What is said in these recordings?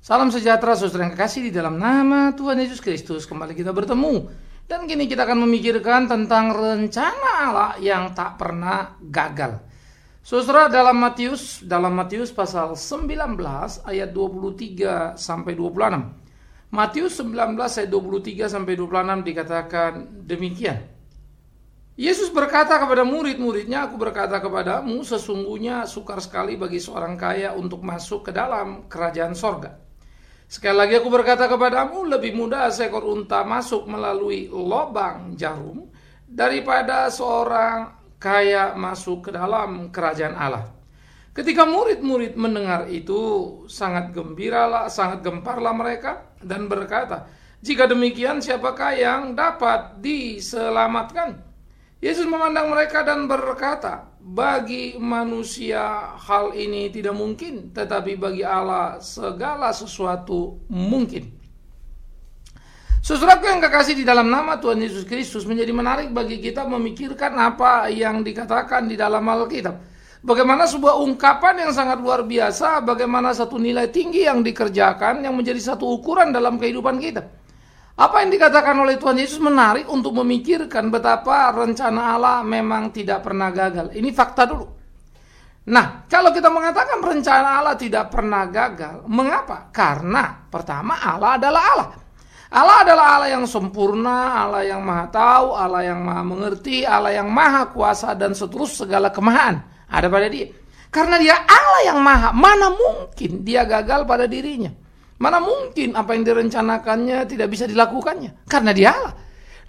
Salam sejahtera saudara yang kekasih di dalam nama Tuhan Yesus Kristus. Kembali kita bertemu. Dan kini kita akan memikirkan tentang rencana Allah yang tak pernah gagal. Saudara dalam Matius, dalam Matius pasal 19 ayat 23 sampai 26. Matius 19 ayat 23 sampai 26 dikatakan demikian. Yesus berkata kepada murid-muridnya, aku berkata kepadamu, sesungguhnya sukar sekali bagi seorang kaya untuk masuk ke dalam kerajaan sorga. Sekali lagi aku berkata kepadamu, lebih mudah seekor unta masuk melalui lobang jarum daripada seorang kaya masuk ke dalam kerajaan Allah. Ketika murid-murid mendengar itu, sangat gembiralah, sangat gemparlah mereka dan berkata, "Jika demikian, siapakah yang dapat diselamatkan?" Yesus memandang mereka dan berkata, bagi manusia hal ini tidak mungkin, tetapi bagi Allah segala sesuatu mungkin. Saudaraku yang kekasih di dalam nama Tuhan Yesus Kristus menjadi menarik bagi kita memikirkan apa yang dikatakan di dalam Alkitab. Bagaimana sebuah ungkapan yang sangat luar biasa, bagaimana satu nilai tinggi yang dikerjakan yang menjadi satu ukuran dalam kehidupan kita. Apa yang dikatakan oleh Tuhan Yesus menarik untuk memikirkan betapa rencana Allah memang tidak pernah gagal. Ini fakta dulu. Nah, kalau kita mengatakan rencana Allah tidak pernah gagal, mengapa? Karena pertama Allah adalah Allah. Allah adalah Allah yang sempurna, Allah yang maha tahu, Allah yang maha mengerti, Allah yang maha kuasa dan seterus segala kemahaan ada pada dia. Karena dia Allah yang maha, mana mungkin dia gagal pada dirinya. Mana mungkin apa yang direncanakannya tidak bisa dilakukannya? Karena dia Allah.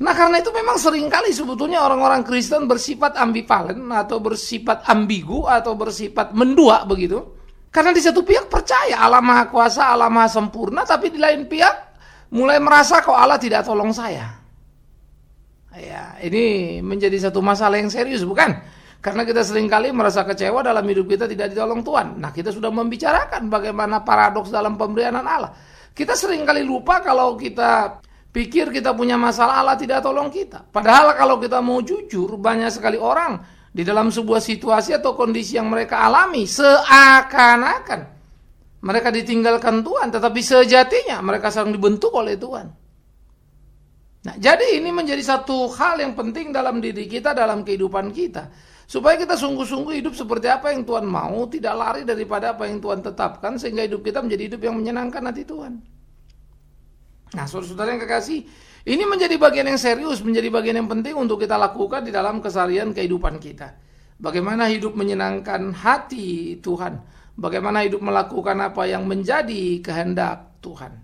Nah karena itu memang sering kali sebetulnya orang-orang Kristen bersifat ambivalen atau bersifat ambigu atau bersifat mendua begitu. Karena di satu pihak percaya Allah Maha Kuasa, Allah Maha Sempurna, tapi di lain pihak mulai merasa kok Allah tidak tolong saya. Ya, ini menjadi satu masalah yang serius bukan? Karena kita sering kali merasa kecewa dalam hidup kita tidak ditolong Tuhan. Nah kita sudah membicarakan bagaimana paradoks dalam pemberian Allah. Kita sering kali lupa kalau kita pikir kita punya masalah Allah tidak tolong kita. Padahal kalau kita mau jujur banyak sekali orang di dalam sebuah situasi atau kondisi yang mereka alami seakan-akan mereka ditinggalkan Tuhan. Tetapi sejatinya mereka sedang dibentuk oleh Tuhan. Nah jadi ini menjadi satu hal yang penting dalam diri kita, dalam kehidupan kita. Supaya kita sungguh-sungguh hidup seperti apa yang Tuhan mau, tidak lari daripada apa yang Tuhan tetapkan, sehingga hidup kita menjadi hidup yang menyenangkan hati Tuhan. Nah, saudara-saudara yang kekasih, ini menjadi bagian yang serius, menjadi bagian yang penting untuk kita lakukan di dalam keseharian kehidupan kita. Bagaimana hidup menyenangkan hati Tuhan, bagaimana hidup melakukan apa yang menjadi kehendak Tuhan.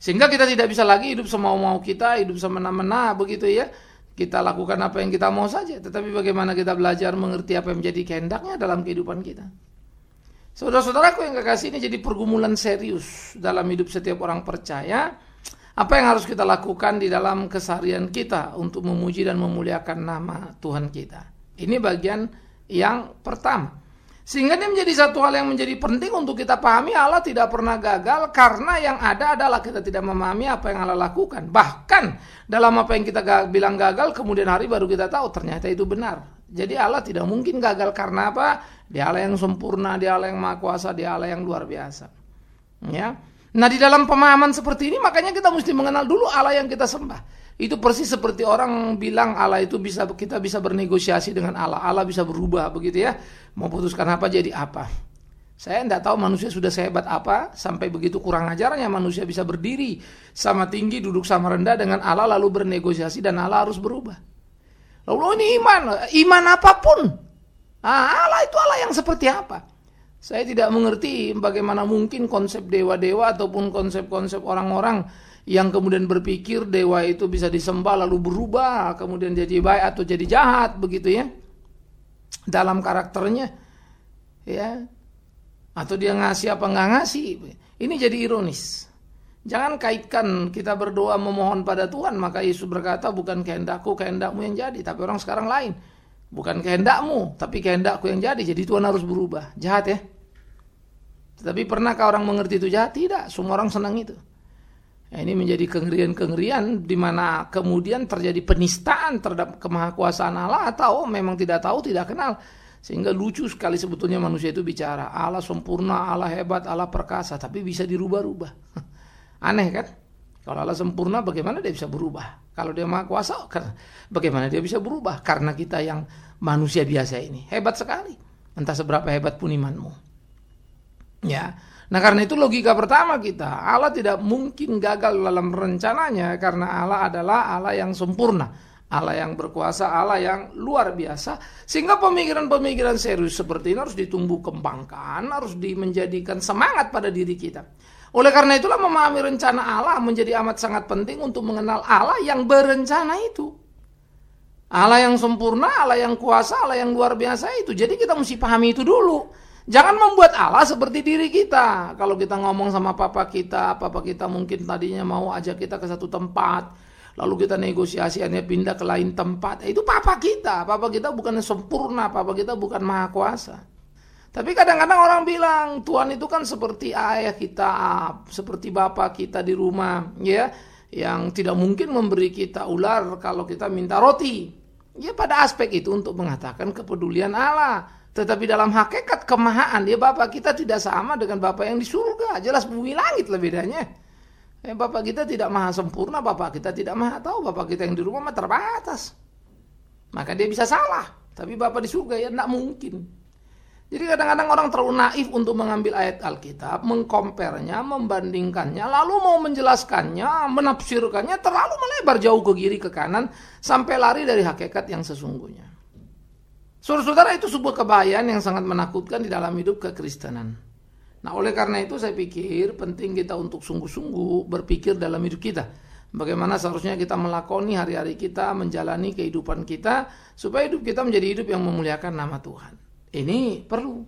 Sehingga kita tidak bisa lagi hidup semau-mau kita, hidup semena-mena begitu ya kita lakukan apa yang kita mau saja, tetapi bagaimana kita belajar mengerti apa yang menjadi kehendaknya dalam kehidupan kita. Saudara-saudaraku yang kekasih ini jadi pergumulan serius dalam hidup setiap orang percaya. Apa yang harus kita lakukan di dalam keseharian kita untuk memuji dan memuliakan nama Tuhan kita. Ini bagian yang pertama. Sehingga ini menjadi satu hal yang menjadi penting untuk kita pahami Allah tidak pernah gagal karena yang ada adalah kita tidak memahami apa yang Allah lakukan. Bahkan dalam apa yang kita bilang gagal kemudian hari baru kita tahu ternyata itu benar. Jadi Allah tidak mungkin gagal karena apa? Dia Allah yang sempurna, dia Allah yang maha kuasa, dia Allah yang luar biasa. Ya. Nah di dalam pemahaman seperti ini makanya kita mesti mengenal dulu Allah yang kita sembah. Itu persis seperti orang bilang Allah itu bisa kita bisa bernegosiasi dengan Allah. Allah bisa berubah begitu ya. Mau putuskan apa jadi apa. Saya tidak tahu manusia sudah sehebat apa sampai begitu kurang ajarnya manusia bisa berdiri sama tinggi duduk sama rendah dengan Allah lalu bernegosiasi dan Allah harus berubah. Lalu ini iman, iman apa pun. Nah, Allah itu Allah yang seperti apa? Saya tidak mengerti bagaimana mungkin konsep dewa-dewa ataupun konsep-konsep orang-orang yang kemudian berpikir dewa itu bisa disembah lalu berubah kemudian jadi baik atau jadi jahat begitu ya. Dalam karakternya ya. Atau dia ngasih apa nggak ngasih. Ini jadi ironis. Jangan kaitkan kita berdoa memohon pada Tuhan maka Yesus berkata bukan kehendakku kehendakmu yang jadi tapi orang sekarang lain. Bukan kehendakmu tapi kehendakku yang jadi. Jadi Tuhan harus berubah. Jahat ya. Tetapi pernahkah orang mengerti itu jahat? Tidak. Semua orang senang itu ini menjadi kengerian-kengerian di mana kemudian terjadi penistaan terhadap kemahakuasaan Allah atau memang tidak tahu, tidak kenal. Sehingga lucu sekali sebetulnya manusia itu bicara. Allah sempurna, Allah hebat, Allah perkasa. Tapi bisa dirubah-rubah. Aneh kan? Kalau Allah sempurna bagaimana dia bisa berubah? Kalau dia maha kuasa kan bagaimana dia bisa berubah? Karena kita yang manusia biasa ini. Hebat sekali. Entah seberapa hebat pun imanmu. Ya. Nah karena itu logika pertama kita. Allah tidak mungkin gagal dalam rencananya. Karena Allah adalah Allah yang sempurna. Allah yang berkuasa, Allah yang luar biasa. Sehingga pemikiran-pemikiran serius seperti ini harus ditumbuh kembangkan, harus dimenjadikan semangat pada diri kita. Oleh karena itulah memahami rencana Allah menjadi amat sangat penting untuk mengenal Allah yang berencana itu. Allah yang sempurna, Allah yang kuasa, Allah yang luar biasa itu. Jadi kita mesti pahami itu dulu. Jangan membuat Allah seperti diri kita. Kalau kita ngomong sama papa kita, papa kita mungkin tadinya mau ajak kita ke satu tempat, lalu kita negosiasi hanya pindah ke lain tempat. Itu papa kita, papa kita bukan sempurna, papa kita bukan maha kuasa. Tapi kadang-kadang orang bilang Tuhan itu kan seperti ayah kita, seperti bapak kita di rumah, ya, yang tidak mungkin memberi kita ular kalau kita minta roti. Ya pada aspek itu untuk mengatakan kepedulian Allah. Tetapi dalam hakikat kemahaan dia Bapak kita tidak sama dengan Bapak yang di surga. Jelas bumi langit lah bedanya. Eh, Bapak kita tidak maha sempurna, Bapak kita tidak maha tahu, Bapak kita yang di rumah mah terbatas. Maka dia bisa salah. Tapi Bapak di surga ya tidak mungkin. Jadi kadang-kadang orang terlalu naif untuk mengambil ayat Alkitab, mengkompernya, membandingkannya, lalu mau menjelaskannya, menafsirkannya, terlalu melebar jauh ke kiri, ke kanan, sampai lari dari hakikat yang sesungguhnya. Saudara-saudara itu sebuah kebahayaan yang sangat menakutkan di dalam hidup kekristenan. Nah, oleh karena itu saya pikir penting kita untuk sungguh-sungguh berpikir dalam hidup kita. Bagaimana seharusnya kita melakoni hari-hari kita, menjalani kehidupan kita supaya hidup kita menjadi hidup yang memuliakan nama Tuhan. Ini perlu.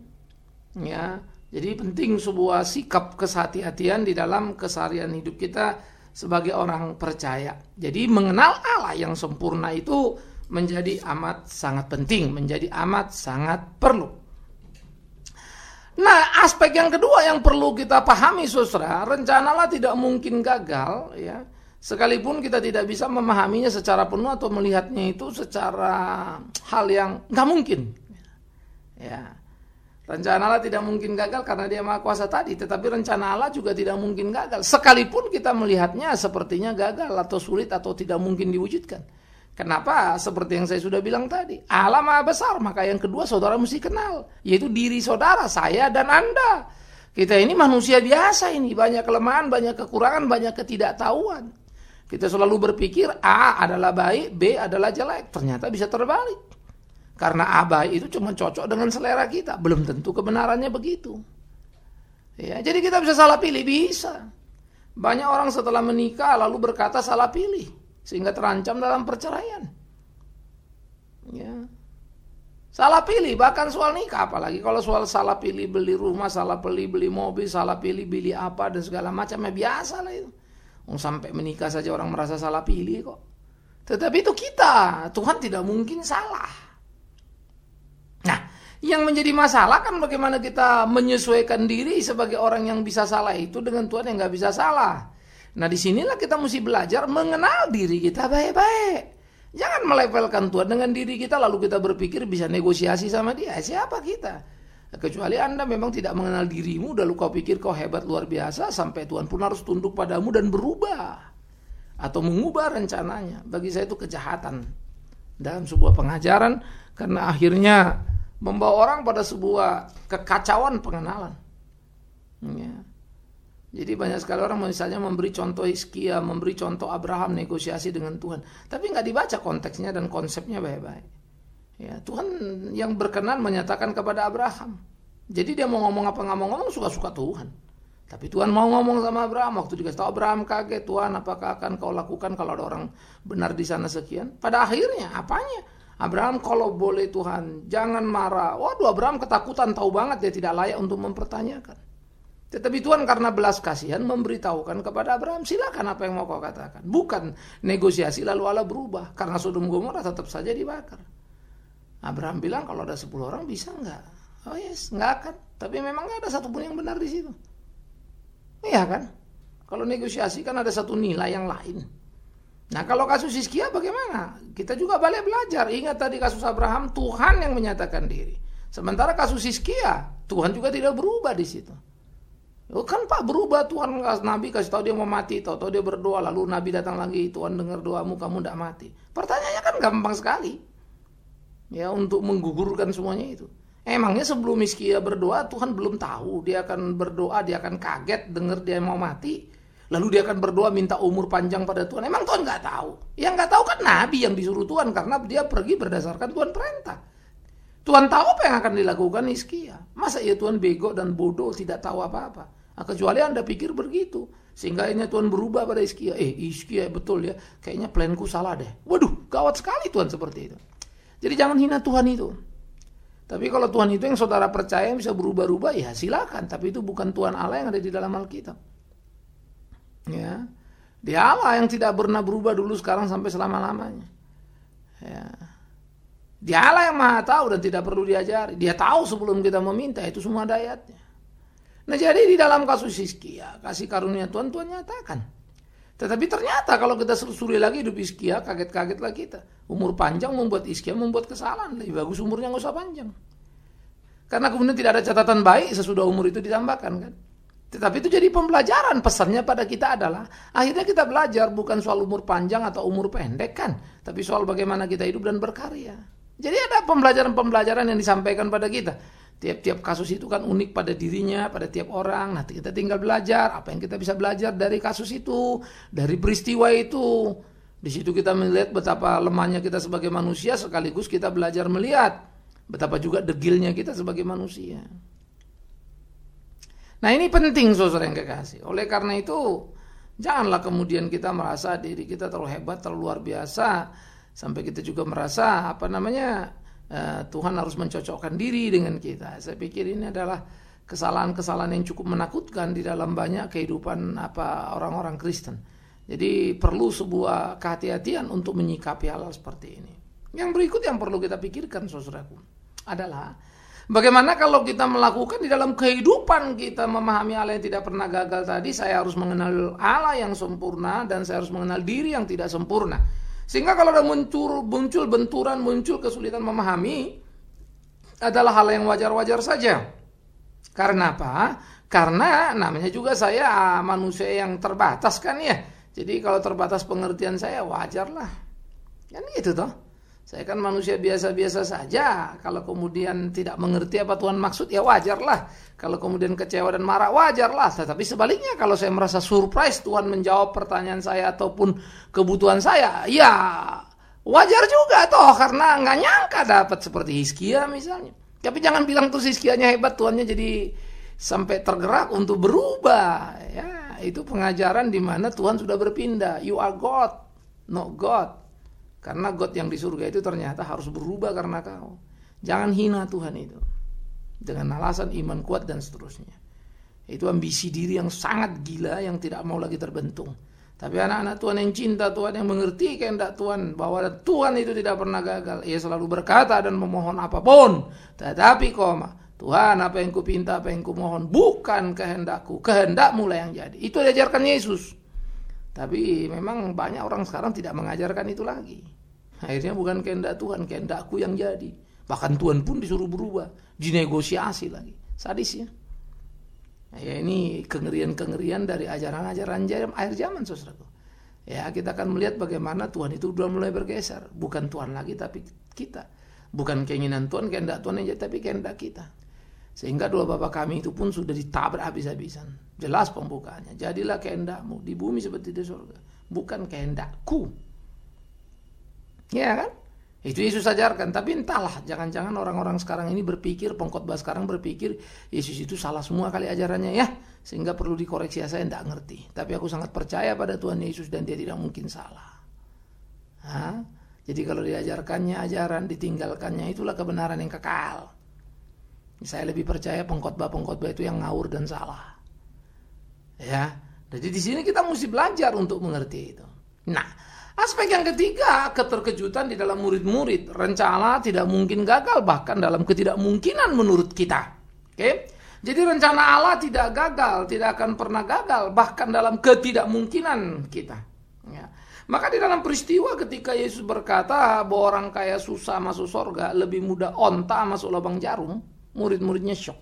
Ya. Jadi penting sebuah sikap kesehati-hatian di dalam keseharian hidup kita sebagai orang percaya. Jadi mengenal Allah yang sempurna itu menjadi amat sangat penting, menjadi amat sangat perlu. Nah, aspek yang kedua yang perlu kita pahami, saudara, rencana Allah tidak mungkin gagal, ya. Sekalipun kita tidak bisa memahaminya secara penuh atau melihatnya itu secara hal yang nggak mungkin. Ya. Rencana Allah tidak mungkin gagal karena dia maha kuasa tadi, tetapi rencana Allah juga tidak mungkin gagal. Sekalipun kita melihatnya sepertinya gagal atau sulit atau tidak mungkin diwujudkan. Kenapa? Seperti yang saya sudah bilang tadi. Allah maha besar, maka yang kedua saudara mesti kenal. Yaitu diri saudara, saya dan Anda. Kita ini manusia biasa ini. Banyak kelemahan, banyak kekurangan, banyak ketidaktahuan. Kita selalu berpikir A adalah baik, B adalah jelek. Ternyata bisa terbalik. Karena A baik itu cuma cocok dengan selera kita. Belum tentu kebenarannya begitu. Ya, jadi kita bisa salah pilih, bisa. Banyak orang setelah menikah lalu berkata salah pilih sehingga terancam dalam perceraian. Ya. Salah pilih bahkan soal nikah apalagi kalau soal salah pilih beli rumah, salah pilih beli mobil, salah pilih beli apa dan segala macam ya biasa lah itu. Oh, sampai menikah saja orang merasa salah pilih kok. Tetapi itu kita, Tuhan tidak mungkin salah. Nah, yang menjadi masalah kan bagaimana kita menyesuaikan diri sebagai orang yang bisa salah itu dengan Tuhan yang nggak bisa salah. Nah di sinilah kita mesti belajar mengenal diri kita baik-baik. Jangan melevelkan Tuhan dengan diri kita lalu kita berpikir bisa negosiasi sama dia. Siapa kita? Kecuali Anda memang tidak mengenal dirimu, lalu kau pikir kau hebat luar biasa, sampai Tuhan pun harus tunduk padamu dan berubah. Atau mengubah rencananya. Bagi saya itu kejahatan. Dalam sebuah pengajaran, karena akhirnya membawa orang pada sebuah kekacauan pengenalan. Ya. Jadi banyak sekali orang misalnya memberi contoh Hizkia, memberi contoh Abraham negosiasi dengan Tuhan, tapi nggak dibaca konteksnya dan konsepnya baik-baik. Ya, Tuhan yang berkenan menyatakan kepada Abraham. Jadi dia mau ngomong apa nggak mau ngomong suka-suka Tuhan. Tapi Tuhan mau ngomong sama Abraham waktu dikasih tahu Abraham kaget Tuhan apakah akan kau lakukan kalau ada orang benar di sana sekian. Pada akhirnya apanya? Abraham kalau boleh Tuhan jangan marah. Waduh Abraham ketakutan tahu banget dia tidak layak untuk mempertanyakan. Tetapi Tuhan karena belas kasihan memberitahukan kepada Abraham, silakan apa yang mau kau katakan. Bukan negosiasi lalu Allah berubah. Karena Sodom Gomora tetap saja dibakar. Abraham bilang kalau ada 10 orang bisa enggak? Oh yes, enggak akan. Tapi memang enggak ada satupun yang benar di situ. Iya kan? Kalau negosiasi kan ada satu nilai yang lain. Nah kalau kasus Hizkia bagaimana? Kita juga balik belajar. Ingat tadi kasus Abraham, Tuhan yang menyatakan diri. Sementara kasus Hizkia, Tuhan juga tidak berubah di situ. Oh, kan Pak berubah Tuhan Nabi kasih tahu dia mau mati, tahu tahu dia berdoa lalu Nabi datang lagi Tuhan dengar doamu kamu tidak mati. Pertanyaannya kan gampang sekali. Ya untuk menggugurkan semuanya itu. Emangnya sebelum Hizkia berdoa Tuhan belum tahu dia akan berdoa dia akan kaget dengar dia mau mati. Lalu dia akan berdoa minta umur panjang pada Tuhan. Emang Tuhan nggak tahu? Yang nggak tahu kan Nabi yang disuruh Tuhan karena dia pergi berdasarkan Tuhan perintah. Tuhan tahu apa yang akan dilakukan Hizkia. Masa ya Tuhan bego dan bodoh tidak tahu apa-apa? Nah, kecuali Anda pikir begitu. Sehingga ini Tuhan berubah pada Hizkia. Eh, Hizkia betul ya. Kayaknya planku salah deh. Waduh, gawat sekali Tuhan seperti itu. Jadi jangan hina Tuhan itu. Tapi kalau Tuhan itu yang saudara percaya bisa berubah-ubah, ya silakan. Tapi itu bukan Tuhan Allah yang ada di dalam Alkitab. Ya, dia Allah yang tidak pernah berubah dulu sekarang sampai selama-lamanya. Ya. Dia Allah yang maha tahu dan tidak perlu diajari. Dia tahu sebelum kita meminta itu semua dayatnya. Nah jadi di dalam kasus Hizkia, kasih karunia Tuhan, Tuhan nyatakan. Tetapi ternyata kalau kita selusuri lagi hidup Hizkia, kaget-kagetlah kita. Umur panjang membuat Hizkia membuat kesalahan. Lebih bagus umurnya nggak usah panjang. Karena kemudian tidak ada catatan baik sesudah umur itu ditambahkan kan. Tetapi itu jadi pembelajaran. Pesannya pada kita adalah akhirnya kita belajar bukan soal umur panjang atau umur pendek kan, tapi soal bagaimana kita hidup dan berkarya. Jadi ada pembelajaran-pembelajaran yang disampaikan pada kita. Tiap-tiap kasus itu kan unik pada dirinya, pada tiap orang. Nanti kita tinggal belajar apa yang kita bisa belajar dari kasus itu, dari peristiwa itu. Di situ kita melihat betapa lemahnya kita sebagai manusia sekaligus kita belajar melihat betapa juga degilnya kita sebagai manusia. Nah ini penting saudara yang kekasih. Oleh karena itu janganlah kemudian kita merasa diri kita terlalu hebat, terlalu luar biasa sampai kita juga merasa apa namanya uh, Tuhan harus mencocokkan diri dengan kita. Saya pikir ini adalah kesalahan-kesalahan yang cukup menakutkan di dalam banyak kehidupan apa orang-orang Kristen. Jadi perlu sebuah kehati-hatian untuk menyikapi hal, hal seperti ini. Yang berikut yang perlu kita pikirkan saudaraku adalah Bagaimana kalau kita melakukan di dalam kehidupan kita memahami Allah yang tidak pernah gagal tadi, saya harus mengenal Allah yang sempurna dan saya harus mengenal diri yang tidak sempurna. Sehingga kalau ada muncul, muncul benturan, muncul kesulitan memahami, adalah hal yang wajar-wajar saja. Karena apa? Karena namanya juga saya manusia yang terbatas kan ya. Jadi kalau terbatas pengertian saya wajarlah. Kan gitu toh. Saya kan manusia biasa-biasa saja. Kalau kemudian tidak mengerti apa Tuhan maksud, ya wajarlah. Kalau kemudian kecewa dan marah, wajarlah. Tetapi sebaliknya, kalau saya merasa surprise Tuhan menjawab pertanyaan saya ataupun kebutuhan saya, ya wajar juga toh. Karena nggak nyangka dapat seperti Hizkia misalnya. Tapi jangan bilang tuh Hizkianya hebat, Tuhannya jadi sampai tergerak untuk berubah. Ya, itu pengajaran di mana Tuhan sudah berpindah. You are God, not God. Karena God yang di surga itu ternyata harus berubah karena kau. Jangan hina Tuhan itu. Dengan alasan iman kuat dan seterusnya. Itu ambisi diri yang sangat gila yang tidak mau lagi terbentung. Tapi anak-anak Tuhan yang cinta Tuhan yang mengerti kehendak Tuhan bahwa Tuhan itu tidak pernah gagal. Ia selalu berkata dan memohon apa pun. Tetapi koma, Tuhan apa yang kupinta, apa yang kumohon bukan kehendakku, kehendakmu lah yang jadi. Itu diajarkan Yesus. Tapi memang banyak orang sekarang tidak mengajarkan itu lagi. Akhirnya bukan kehendak Tuhan, kehendakku yang jadi. Bahkan Tuhan pun disuruh berubah, dinegosiasi lagi. Sadis ya. Ya ini kengerian-kengerian dari ajaran-ajaran akhir zaman saudaraku. Ya kita akan melihat bagaimana Tuhan itu sudah mulai bergeser. Bukan Tuhan lagi tapi kita. Bukan keinginan Tuhan, kehendak Tuhan yang jadi tapi kehendak kita. Sehingga dua bapak kami itu pun sudah ditabrak habis-habisan. Jelas pembukaannya. Jadilah kehendakmu di bumi seperti di surga. Bukan kehendakku. Ya kan? Itu Yesus ajarkan. Tapi entahlah, jangan-jangan orang-orang sekarang ini berpikir, pengkhotbah sekarang berpikir, Yesus itu salah semua kali ajarannya ya. Sehingga perlu dikoreksi, saya tidak ngerti. Tapi aku sangat percaya pada Tuhan Yesus dan dia tidak mungkin salah. Hah? Jadi kalau diajarkannya ajaran, ditinggalkannya itulah kebenaran yang kekal. Saya lebih percaya pengkhotbah-pengkhotbah itu yang ngawur dan salah. Ya. Jadi di sini kita mesti belajar untuk mengerti itu. Nah, aspek yang ketiga, keterkejutan di dalam murid-murid. Rencana tidak mungkin gagal bahkan dalam ketidakmungkinan menurut kita. Oke? Jadi rencana Allah tidak gagal, tidak akan pernah gagal bahkan dalam ketidakmungkinan kita. Ya. Maka di dalam peristiwa ketika Yesus berkata bahwa orang kaya susah masuk sorga, lebih mudah onta masuk lubang jarum, murid-muridnya shock.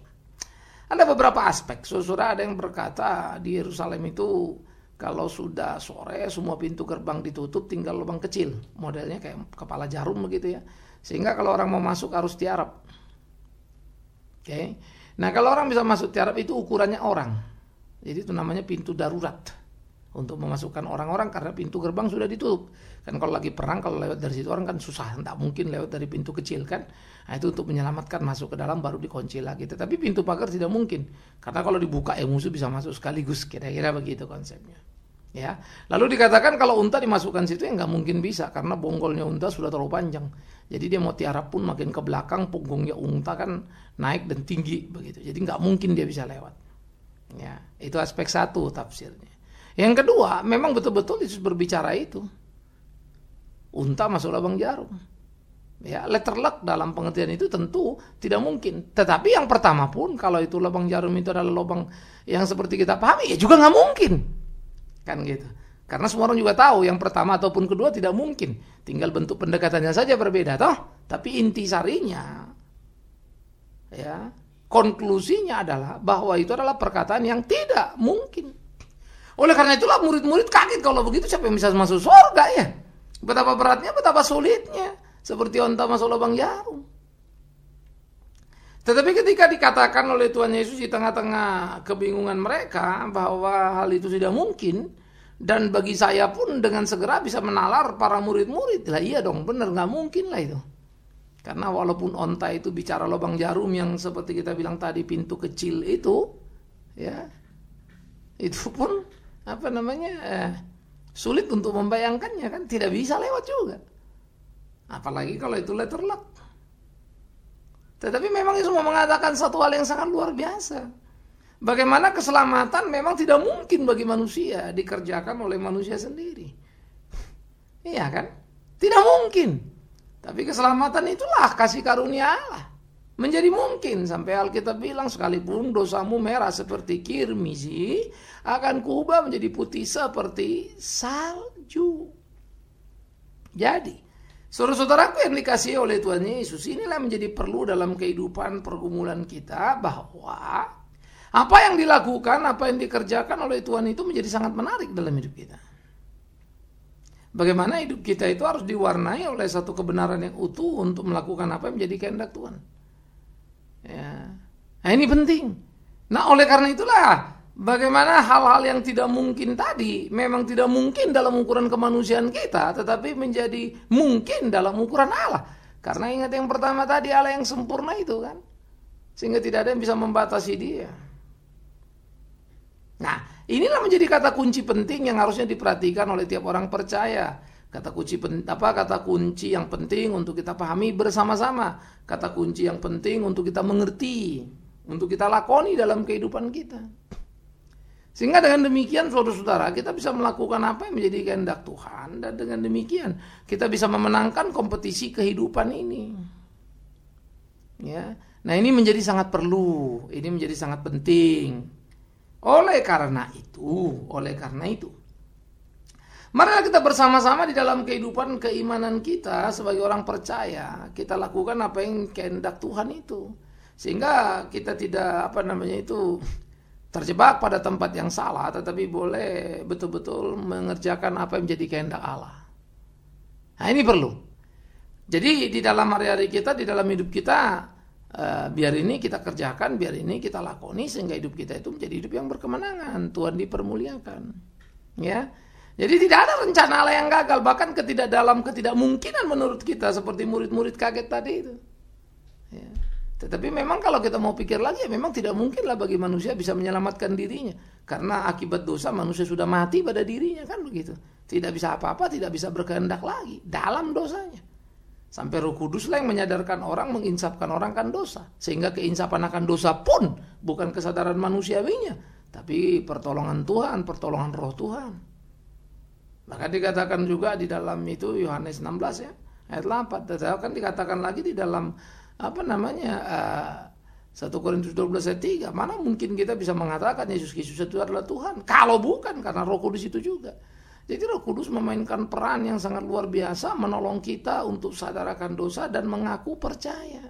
Ada beberapa aspek. Saudara ada yang berkata di Yerusalem itu kalau sudah sore semua pintu gerbang ditutup tinggal lubang kecil. Modelnya kayak kepala jarum begitu ya. Sehingga kalau orang mau masuk harus tiarap. Oke. Okay. Nah, kalau orang bisa masuk tiarap itu ukurannya orang. Jadi itu namanya pintu darurat untuk memasukkan orang-orang karena pintu gerbang sudah ditutup. Kan kalau lagi perang kalau lewat dari situ orang kan susah, tidak mungkin lewat dari pintu kecil kan. Nah, itu untuk menyelamatkan masuk ke dalam baru dikunci lagi. Tetapi pintu pagar tidak mungkin karena kalau dibuka ya musuh bisa masuk sekaligus kira-kira begitu konsepnya. Ya, lalu dikatakan kalau unta dimasukkan situ ya nggak mungkin bisa karena bonggolnya unta sudah terlalu panjang. Jadi dia mau tiarap pun makin ke belakang punggungnya unta kan naik dan tinggi begitu. Jadi nggak mungkin dia bisa lewat. Ya, itu aspek satu tafsirnya. Yang kedua, memang betul-betul Yesus berbicara itu. Unta masuk lubang jarum. Ya, letter luck dalam pengertian itu tentu tidak mungkin. Tetapi yang pertama pun kalau itu lubang jarum itu adalah lubang yang seperti kita pahami, ya juga nggak mungkin. Kan gitu. Karena semua orang juga tahu yang pertama ataupun kedua tidak mungkin. Tinggal bentuk pendekatannya saja berbeda toh. Tapi inti sarinya ya, konklusinya adalah bahwa itu adalah perkataan yang tidak mungkin. Oleh karena itulah murid-murid kaget kalau begitu siapa yang bisa masuk surga ya? Betapa beratnya, betapa sulitnya. Seperti onta masuk lubang jarum. Tetapi ketika dikatakan oleh Tuhan Yesus di tengah-tengah kebingungan mereka bahwa hal itu tidak mungkin dan bagi saya pun dengan segera bisa menalar para murid-murid. Lah iya dong, benar nggak mungkin lah itu. Karena walaupun onta itu bicara lubang jarum yang seperti kita bilang tadi pintu kecil itu, ya itu pun apa namanya eh, sulit untuk membayangkannya kan tidak bisa lewat juga. Apalagi kalau itu letter luck. Tetapi memang semua mengatakan satu hal yang sangat luar biasa. Bagaimana keselamatan memang tidak mungkin bagi manusia dikerjakan oleh manusia sendiri. Iya kan? Tidak mungkin. Tapi keselamatan itulah kasih karunia Allah menjadi mungkin sampai Alkitab bilang sekalipun dosamu merah seperti kirmisi akan kuubah menjadi putih seperti salju. Jadi, saudara-saudaraku yang dikasih oleh Tuhan Yesus inilah menjadi perlu dalam kehidupan pergumulan kita bahwa apa yang dilakukan, apa yang dikerjakan oleh Tuhan itu menjadi sangat menarik dalam hidup kita. Bagaimana hidup kita itu harus diwarnai oleh satu kebenaran yang utuh untuk melakukan apa yang menjadi kehendak Tuhan. Ya. Nah ini penting. Nah oleh karena itulah bagaimana hal-hal yang tidak mungkin tadi memang tidak mungkin dalam ukuran kemanusiaan kita, tetapi menjadi mungkin dalam ukuran Allah. Karena ingat yang pertama tadi Allah yang sempurna itu kan, sehingga tidak ada yang bisa membatasi dia. Nah inilah menjadi kata kunci penting yang harusnya diperhatikan oleh tiap orang percaya. Kata kunci apa kata kunci yang penting untuk kita pahami bersama-sama. Kata kunci yang penting untuk kita mengerti, untuk kita lakoni dalam kehidupan kita. Sehingga dengan demikian saudara-saudara kita bisa melakukan apa yang menjadi kehendak Tuhan dan dengan demikian kita bisa memenangkan kompetisi kehidupan ini. Ya. Nah, ini menjadi sangat perlu, ini menjadi sangat penting. Oleh karena itu, oleh karena itu Mari kita bersama-sama di dalam kehidupan keimanan kita sebagai orang percaya, kita lakukan apa yang kehendak Tuhan itu. Sehingga kita tidak apa namanya itu terjebak pada tempat yang salah, tetapi boleh betul-betul mengerjakan apa yang menjadi kehendak Allah. Nah, ini perlu. Jadi di dalam hari-hari kita, di dalam hidup kita, uh, biar ini kita kerjakan, biar ini kita lakoni sehingga hidup kita itu menjadi hidup yang berkemenangan, Tuhan dipermuliakan. Ya. Jadi tidak ada rencana Allah yang gagal, bahkan ketidak dalam ketidakmungkinan menurut kita seperti murid-murid kaget tadi itu. Ya. Tetapi memang kalau kita mau pikir lagi, ya memang tidak mungkin lah bagi manusia bisa menyelamatkan dirinya, karena akibat dosa manusia sudah mati pada dirinya kan begitu. Tidak bisa apa-apa, tidak bisa berkehendak lagi dalam dosanya. Sampai Roh Kudus lah yang menyadarkan orang, menginsapkan orang kan dosa, sehingga keinsapan akan dosa pun bukan kesadaran manusiawinya, tapi pertolongan Tuhan, pertolongan Roh Tuhan. Maka dikatakan juga di dalam itu Yohanes 16 ya ayat 8. Tetapi kan dikatakan lagi di dalam apa namanya uh, eh, 1 Korintus 12 ayat 3. Mana mungkin kita bisa mengatakan Yesus Kristus itu adalah Tuhan kalau bukan karena Roh Kudus itu juga. Jadi Roh Kudus memainkan peran yang sangat luar biasa menolong kita untuk sadarakan dosa dan mengaku percaya.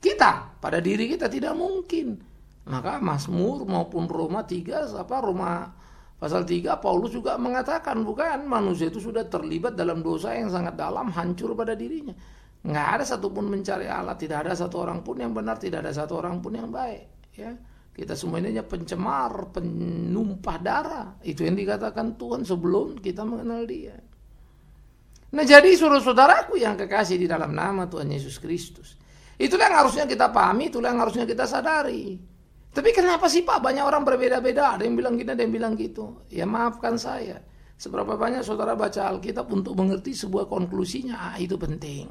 Kita pada diri kita tidak mungkin. Maka Mazmur maupun Roma 3 apa Roma pasal 3 Paulus juga mengatakan bukan manusia itu sudah terlibat dalam dosa yang sangat dalam hancur pada dirinya. Nggak ada satupun mencari Allah, tidak ada satu orang pun yang benar, tidak ada satu orang pun yang baik. Ya. Kita semua ini hanya pencemar, penumpah darah. Itu yang dikatakan Tuhan sebelum kita mengenal dia. Nah jadi saudara-saudaraku yang kekasih di dalam nama Tuhan Yesus Kristus. Itulah yang harusnya kita pahami, itulah yang harusnya kita sadari. Tapi kenapa sih Pak banyak orang berbeda-beda, ada yang bilang gini, ada yang bilang gitu. Ya maafkan saya. Seberapa banyak saudara baca Alkitab untuk mengerti sebuah konklusinya, ah, itu penting.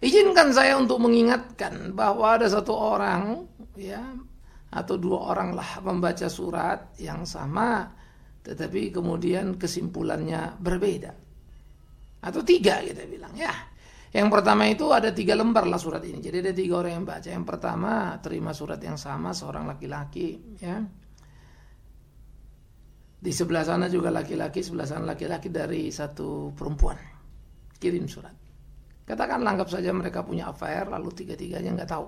Izinkan saya untuk mengingatkan bahwa ada satu orang ya atau dua orang lah membaca surat yang sama tetapi kemudian kesimpulannya berbeda atau tiga kita bilang ya yang pertama itu ada tiga lembar lah surat ini. Jadi ada tiga orang yang baca. Yang pertama terima surat yang sama seorang laki-laki ya. Di sebelah sana juga laki-laki sebelah sana laki-laki dari satu perempuan. Kirim surat. Katakan anggap saja mereka punya affair lalu tiga-tiganya nggak tahu.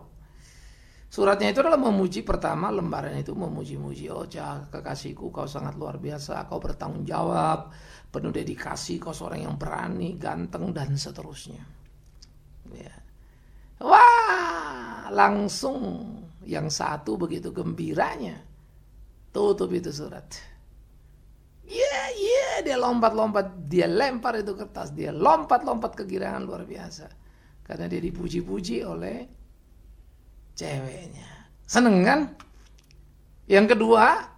Suratnya itu adalah memuji pertama lembaran itu memuji-muji oh kekasihku kau sangat luar biasa kau bertanggung jawab penuh dedikasi kau seorang yang berani ganteng dan seterusnya ya. wah langsung yang satu begitu gembiranya tutup itu surat Iya, yeah, iya, yeah. dia lompat-lompat, dia lempar itu kertas, dia lompat-lompat kegirangan luar biasa. Karena dia dipuji-puji oleh ceweknya. Seneng kan? Yang kedua,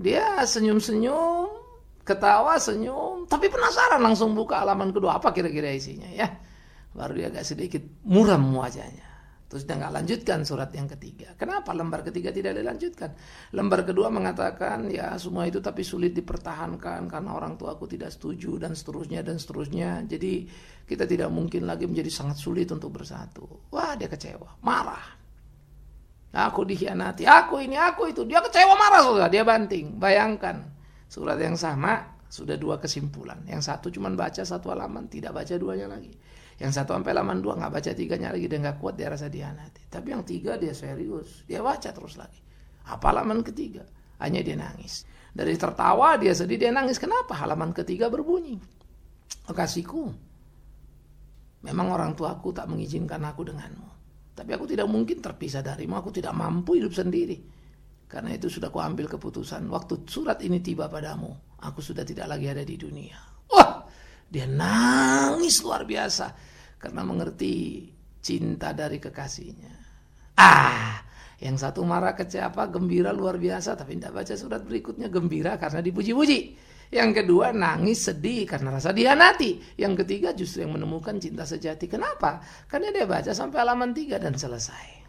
dia senyum-senyum, ketawa, senyum, tapi penasaran langsung buka halaman kedua apa kira-kira isinya ya. Baru dia agak sedikit muram wajahnya. Terus dia nggak lanjutkan surat yang ketiga. Kenapa lembar ketiga tidak dilanjutkan? Lembar kedua mengatakan ya semua itu tapi sulit dipertahankan karena orang tua aku tidak setuju dan seterusnya dan seterusnya. Jadi kita tidak mungkin lagi menjadi sangat sulit untuk bersatu. Wah dia kecewa, marah. Aku dikhianati, aku ini, aku itu. Dia kecewa marah sudah, dia banting. Bayangkan, surat yang sama sudah dua kesimpulan. Yang satu cuma baca satu halaman, tidak baca duanya lagi. Yang satu sampai halaman dua nggak baca tiganya lagi, dia nggak kuat, dia rasa dikhianati. Tapi yang tiga dia serius, dia baca terus lagi. Apa halaman ketiga? Hanya dia nangis. Dari tertawa dia sedih, dia nangis. Kenapa? Halaman ketiga berbunyi. Kasihku, memang orang tuaku tak mengizinkan aku denganmu. Tapi aku tidak mungkin terpisah darimu, aku tidak mampu hidup sendiri. Karena itu sudah kuambil keputusan. Waktu surat ini tiba padamu, aku sudah tidak lagi ada di dunia. Wah, dia nangis luar biasa. Karena mengerti cinta dari kekasihnya. Ah, yang satu marah kecewa, gembira luar biasa. Tapi tidak baca surat berikutnya, gembira karena dipuji-puji. Yang kedua nangis sedih karena rasa dianati. Yang ketiga justru yang menemukan cinta sejati. Kenapa? Karena dia baca sampai halaman tiga dan selesai.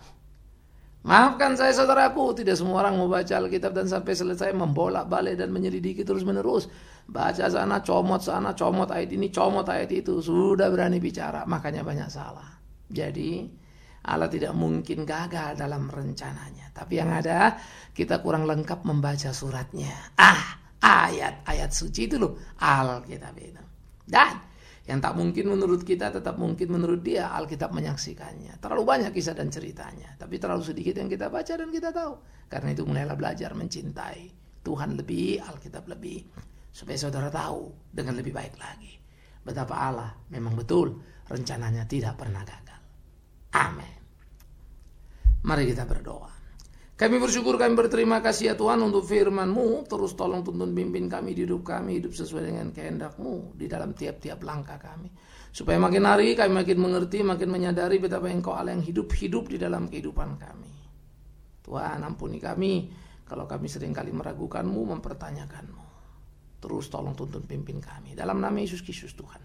Maafkan saya saudaraku, tidak semua orang mau baca Alkitab dan sampai selesai membolak balik dan menyelidiki terus menerus. Baca sana, comot sana, comot ayat ini, comot ayat itu. Sudah berani bicara, makanya banyak salah. Jadi Allah tidak mungkin gagal dalam rencananya. Tapi yang ada, kita kurang lengkap membaca suratnya. Ah, ayat-ayat suci itu loh Alkitab itu. Dan yang tak mungkin menurut kita tetap mungkin menurut dia Alkitab menyaksikannya. Terlalu banyak kisah dan ceritanya, tapi terlalu sedikit yang kita baca dan kita tahu. Karena itu mulailah belajar mencintai Tuhan lebih, Alkitab lebih, supaya saudara tahu dengan lebih baik lagi betapa Allah memang betul rencananya tidak pernah gagal. Amin. Mari kita berdoa. Kami bersyukur, kami berterima kasih ya Tuhan untuk firman-Mu. Terus tolong tuntun pimpin kami di hidup kami, hidup sesuai dengan kehendak-Mu di dalam tiap-tiap langkah kami. Supaya makin hari kami makin mengerti, makin menyadari betapa Engkau Allah yang hidup-hidup di dalam kehidupan kami. Tuhan ampuni kami kalau kami sering kali meragukan-Mu, mempertanyakan-Mu. Terus tolong tuntun pimpin kami. Dalam nama Yesus Kristus Tuhan.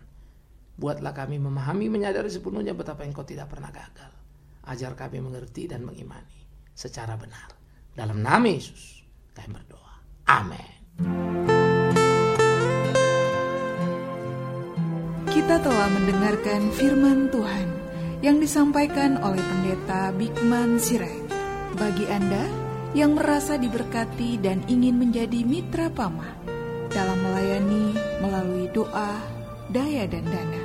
Buatlah kami memahami, menyadari sepenuhnya betapa Engkau tidak pernah gagal. Ajar kami mengerti dan mengimani secara benar. Dalam nama Yesus kami berdoa. Amin. Kita telah mendengarkan firman Tuhan yang disampaikan oleh Pendeta Bikman Sirait. Bagi Anda yang merasa diberkati dan ingin menjadi mitra pamah, dalam melayani melalui doa, daya dan dana.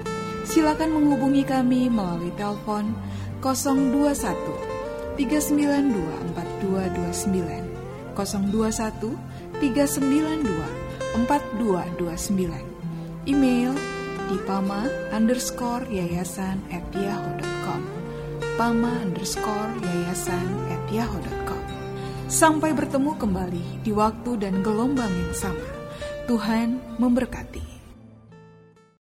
Silakan menghubungi kami melalui telepon 021 392 4229 021 392 4229 Email di pama underscore yayasan at yahoo.com pama underscore yayasan at yahoo.com Sampai bertemu kembali di waktu dan gelombang yang sama. Tuhan memberkati.